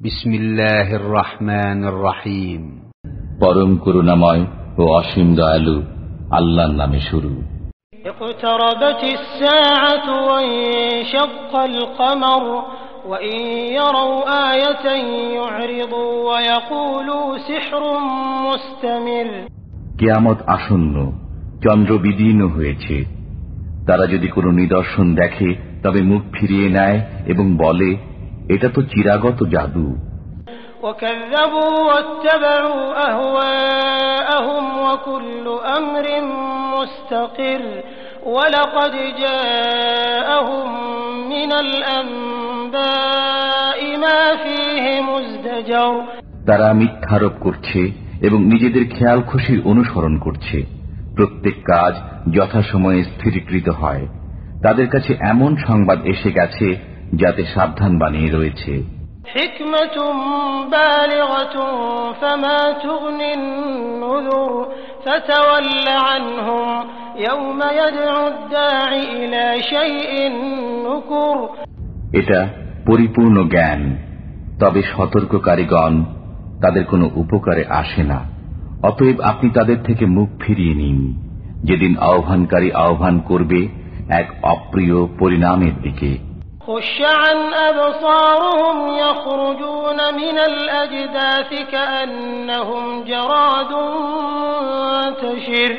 بسم الله الرحمن الرحيم পরম করুণাময় ও অসীম দয়ালু আল্লাহর নামে শুরু اقتربت الساعة وانشق القمر وإن يروا آية يعرضوا ويقولوا سحر مستمر কেয়ামত আসন্ন চন্দ্র বিদীর্ণ হয়েছে তারা যদি কোনো নিদর্শন দেখে তবে মুখ ফিরিয়ে নেয় এবং বলে এটা তো চিরাগত জাদু وكذبوا واتبعوا أهواءهم وكل أمر مستقر ولقد جاءهم من الأنباء ما فيه مزدجر তারা মিথ্যারোপ করছে এবং নিজেদের খেয়াল খুশির অনুসরণ করছে প্রত্যেক কাজ যথাসময়ে স্থিরীকৃত হয় তাদের কাছে এমন সংবাদ এসে গেছে যাতে সাবধান বানিয়ে রয়েছে। এটা পরিপূর্ণ জ্ঞান তবে সতর্ককারীগণ তাদের কোনো উপকারে আসে না। অতএব আপনি তাদের থেকে মুখ ফিরিয়ে নিন। যেদিন আহ্বানকারী আহ্বান করবে এক অপ্রিয় পরিণামের দিকে। خشعا أبصارهم يخرجون من الأجداث كأنهم جراد منتشر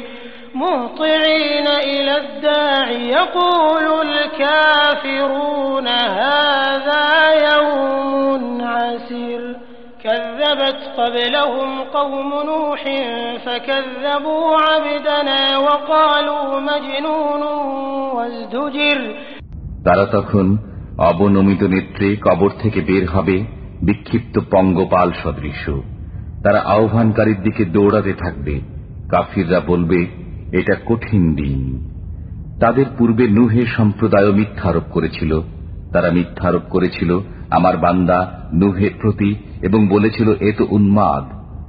مهطعين إلى الداع يقول الكافرون هذا يوم عسير كذبت قبلهم قوم نوح فكذبوا عبدنا وقالوا مجنون وازدجر অবনমিত নেত্রে কবর থেকে বের হবে বিক্ষিপ্ত পঙ্গপাল সদৃশ। তারা আহ্বানকারীর দিকে দৌড়াতে থাকবে। কাফিররা বলবে, এটা কঠিন দিন। তাদের পূর্বে নুহের সম্প্রদায় মিথ্যারোপ করেছিল। তারা মিথ্যারোপ করেছিল, আমার বান্দা নুহের প্রতি, এবং বলেছিল, এ তো উন্মাদ।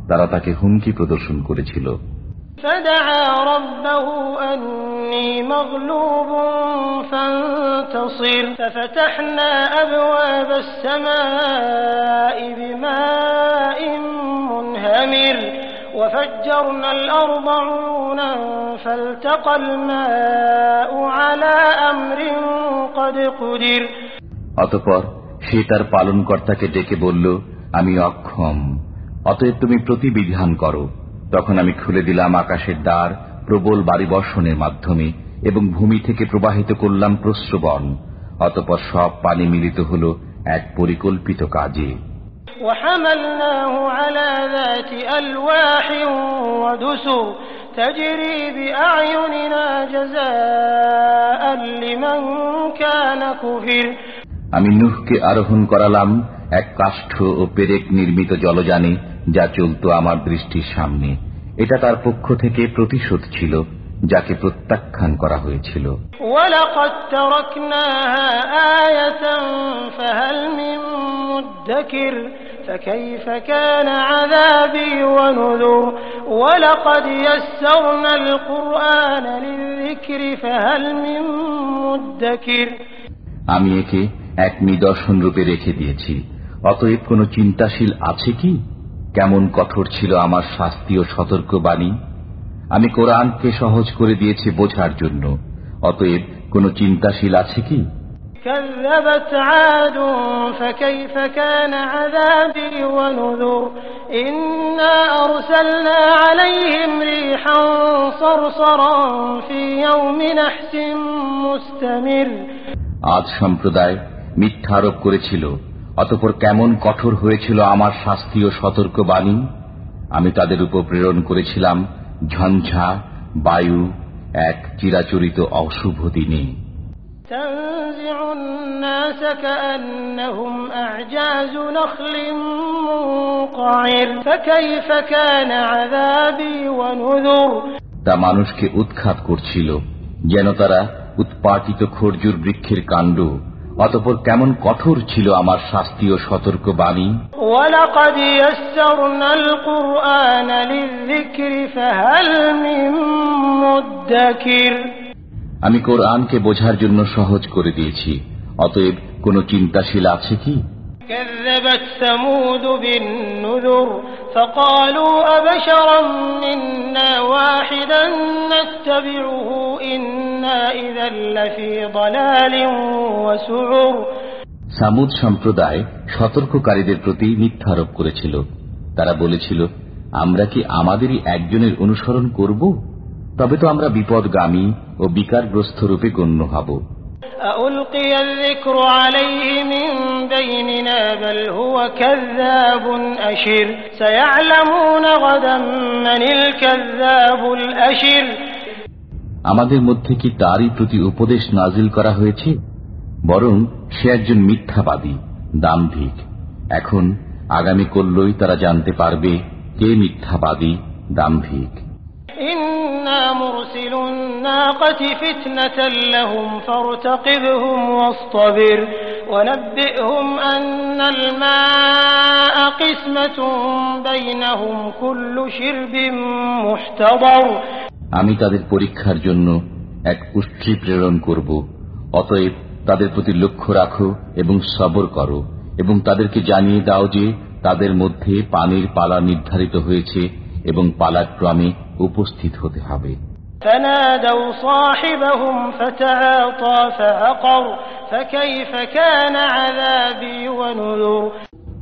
তারা তাকে হুমকি প্রদর্শন করেছিল। فدعا ربه أني مغلوب فانتصر ففتحنا أبواب السماء بماء منهمر وفجرنا الأرض عيونا فالتقى الماء على أمر قد قدر অতপর সে তার পালনকর্তাকে ডেকে বলল আমি অক্ষম অতএব তুমি প্রতিবিধান করো তখন আমি খুলে দিলাম আকাশের দ্বার প্রবল বাড়ি বর্ষণের মাধ্যমে এবং ভূমি থেকে প্রবাহিত করলাম প্রশ্রবণ অতপর সব পানি মিলিত হল এক পরিকল্পিত কাজে وحملناه على ذات ألواح ودسر تجري بأعيننا جزاء لمن كان كفر আমি নুহকে আরোহণ করালাম এক কাষ্ঠ ও পেরেক নির্মিত জলযানে যা চলত আমার দৃষ্টির সামনে এটা তার পক্ষ থেকে প্রতিশোধ ছিল যাকে প্রত্যাখ্যান করা হয়েছিল ولقد تركناها آية فهل من مدكر فكيف كان عذابي ونذر ولقد يسرنا القرآن للذكر فهل من مدكر আমি একে এক নিদর্শন রূপে রেখে দিয়েছি অতএব কোনো চিন্তাশীল আছে কি কেমন কঠোর ছিল আমার শাস্তি ও সতর্ক বাণী আমি কোরআনকে সহজ করে দিয়েছি বোঝার জন্য অতএব কোনো চিন্তাশীল আছে কি كذبت عاد فكيف كان عذابي ونذر إنا أرسلنا عليهم ريحا صرصرا في يوم نحس مستمر আজ সম্প্রদায় মিথ্যারোপ করেছিল অতপর কেমন কঠোর হয়েছিল আমার শাস্তি ও সতর্ক বাণী আমি তাদের উপর প্রেরণ করেছিলাম ঝঞ্ঝা বায়ু এক চিরাচরিত অশুভ দিনে। তা মানুষকে উৎখাত করছিল যেন তারা উৎপাটিত খরজুর বৃক্ষের কাণ্ড অতপর কেমন কঠোর ছিল আমার শাস্তি ও সতর্ক বাণী ولقد يسرنا القرآن للذكر فهل من مدكر আমি কোরআনকে বোঝার জন্য সহজ করে দিয়েছি অতএব কোনো চিন্তাশীল আছে কি كذبت ثمود بالنذر فقالوا أبشرا منا واحدا نتبعه إنا সামুদ সম্প্রদায় সতর্ককারীদের প্রতি মিথ্যারোপ করেছিল। তারা বলেছিল আমরা কি আমাদেরই একজনের অনুসরণ করব? তবে তো আমরা বিপদগামী ও বিকারগ্রস্ত রূপে গণ্য হব। আশির আমাদের মধ্যে কি তারই প্রতি উপদেশ নাজিল করা হয়েছে বরং সে একজন মিথ্যাবাদী দাম্ভিক এখন আগামী করলই তারা জানতে পারবে কে মিথ্যাবাদী দাম্ভিক إنا مرسل الناقة فتنة لهم فارتقبهم واصطبر ونبئهم أن الماء قسمة بينهم كل شرب محتضر আমি তাদের পরীক্ষার জন্য এক উষ্ট্রি প্রেরণ করব। অতএব তাদের প্রতি লক্ষ্য রাখো এবং সবর করো এবং তাদেরকে জানিয়ে দাও যে তাদের মধ্যে পানির পালা নির্ধারিত হয়েছে এবং পালাক্রমে উপস্থিত হতে হবে।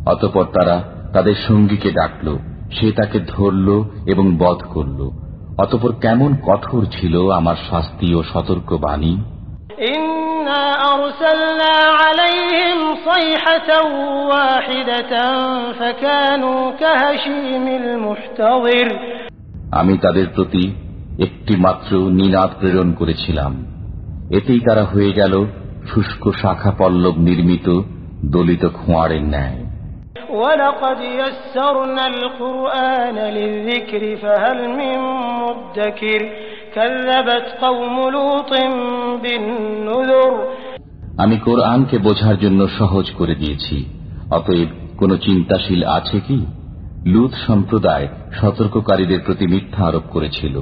অতপর তারা তাদের সঙ্গীকে ডাকল। সে তাকে ধরল এবং বধ করল। অতপর কেমন কঠোর ছিল আমার শাস্তি ও সতর্ক বাণী? আমি তাদের প্রতি একটি মাত্র নিনাদ প্রেরণ করেছিলাম। এতেই তারা হয়ে গেল শুষ্ক শাখা পল্লব নির্মিত দলিত খোঁয়ারের ন্যায়। আমি কোরআনকে বোঝার জন্য সহজ করে দিয়েছি। অতএব কোন চিন্তাশীল আছে কি? লুত সম্প্রদায় সতর্ককারীদের প্রতি মিথ্যা আরোপ করেছিল।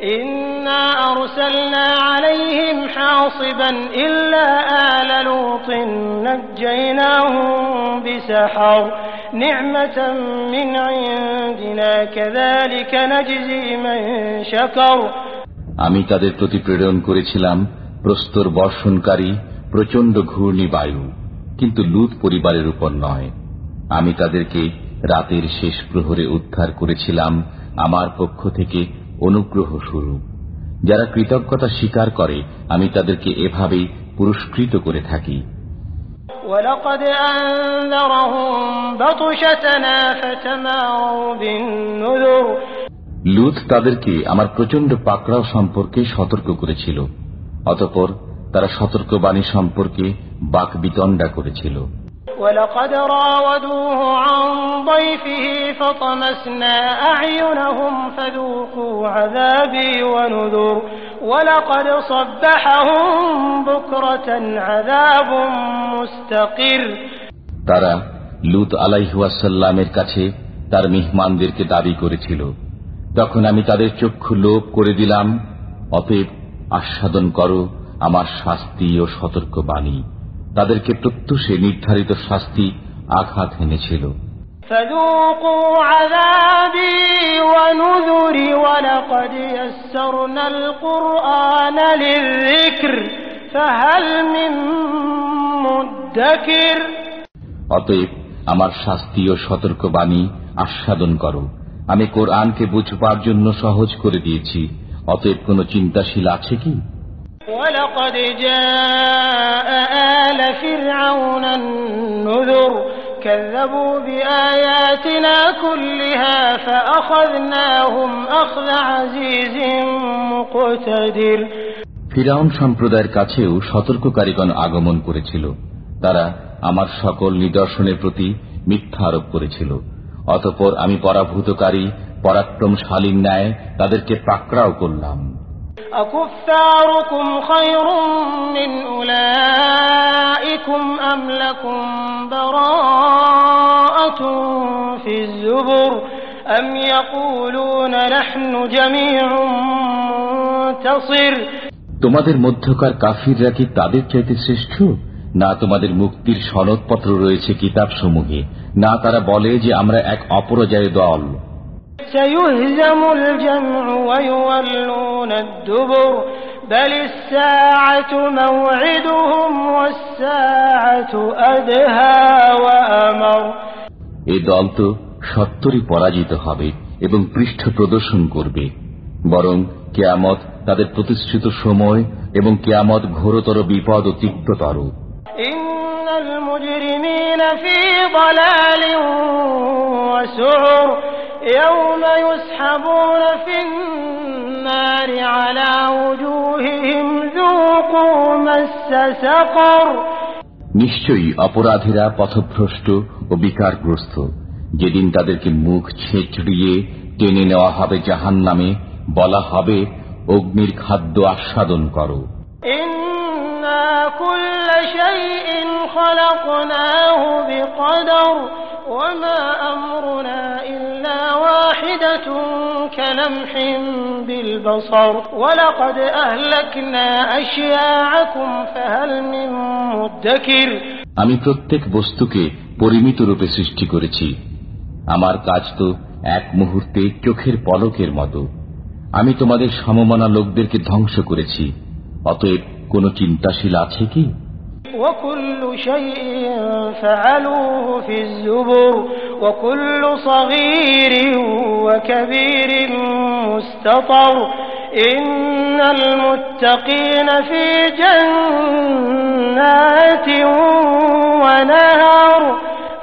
ইন আমি তাদের প্রতি প্রেরণ করেছিলাম প্রস্তর বর্ষণকারী, প্রচণ্ড ঘূর্ণি বায়ু, কিন্তু লুত পরিবারের উপর নয়। আমি তাদেরকে রাতের শেষ প্রহরে উদ্ধার করেছিলাম, আমার পক্ষ থেকে অনুগ্রহ স্বরূপ। যারা কৃতজ্ঞতা স্বীকার করে আমি তাদেরকে এভাবেই পুরস্কৃত করে থাকি। লুত তাদেরকে আমার প্রচণ্ড পাকড়াও সম্পর্কে সতর্ক করেছিল অতপর তারা সতর্কবাণী সম্পর্কে বাক বিতণ্ডা করেছিল। ولقد راودوه عن ضيفه فطمسنا أعينهم فذوقوا عذابي ونذر ولقد صبحهم بكرة عذاب مستقر তারা লুত আলাইহাসাল্লামের কাছে তার মেহমানদেরকে দাবি করেছিল তখন আমি তাদের চক্ষু লোপ করে দিলাম অতএব আস্বাদন করো আমার শাস্তি ও সতর্ক বাণী তাদেরকে প্রত্যুষে নির্ধারিত শাস্তি আঘাত হেনেছিল অতএব আমার শাস্তি ও সতর্কবাণী আস্বাদন করো। আমি কোরআনকে বুঝবার জন্য সহজ করে দিয়েছি। অতএব কোন চিন্তাশীল আছে কি? ولقد جاء آل فرعون النذر كذبوا بآياتنا كلها فأخذناهم أخذ عزيز مقتدر ফিরাউন সম্প্রদায়ের কাছেও সতর্ককারীগণ আগমন করেছিল তারা আমার সকল নিদর্শনের প্রতি মিথ্যা আরোপ করেছিল অতপর আমি পরাভূতকারী পরাক্রমশালীর ন্যায় তাদেরকে পাকড়াও করলাম أكفاركم خير من أولئكم أم لكم براءة في الزبر أم يقولون نحن جميع منتصر তোমাদের মধ্যকার কাফিররা কি তাদের চাইতে শ্রেষ্ঠ না তোমাদের মুক্তির সনদপত্র রয়েছে কিতাবসমূহে না তারা বলে যে আমরা এক অপরাজয় দল এ দল তো সত্তরই পরাজিত হবে এবং পৃষ্ঠ প্রদর্শন করবে বরং কেয়ামত তাদের প্রতিষ্ঠিত সময় এবং কেয়ামত ঘোরতর বিপদ ও তিক্ততর إن المجرمين في ضلال وسعر يوم يسحبون في النار على وجوههم ذوقوا مس سقر নিশ্চয়ই অপরাধীরা পথভ্রষ্ট ও বিকারগ্রস্ত যেদিন তাদেরকে মুখ ছেঁচড়িয়ে টেনে নেওয়া হবে জাহান নামে বলা হবে অগ্নির খাদ্য আস্বাদন করো إنا كلمح بالبصر ولقد أهلكنا أشياعكم فهل من مدكر আমি প্রত্যেক বস্তুকে পরিমিত রূপে সৃষ্টি করেছি আমার কাজ তো এক মুহূর্তে চোখের পলকের মতো আমি তোমাদের সমমনা লোকদেরকে ধ্বংস করেছি অতএব কোন চিন্তাশীল আছে কি وكل شيء فعلوه في الزبر وكل صغير وكبير مستطر إن المتقين في جنات ونهر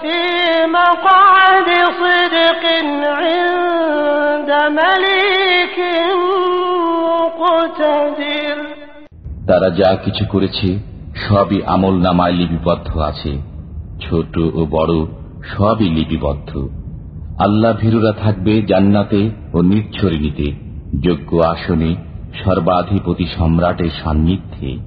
في مقعد صدق عند مليك مقتدر তারা যা কিছু করেছে সবই আমল নামায় লিপিবদ্ধ আছে ছোট ও বড় সবই লিপিবদ্ধ। আল্লাহ ভীরুরা থাকবে জান্নাতে ও নিচ্ছরিণীতে যোগ্য আসনে সর্বাধিপতি সম্রাটের সান্নিধ্যে।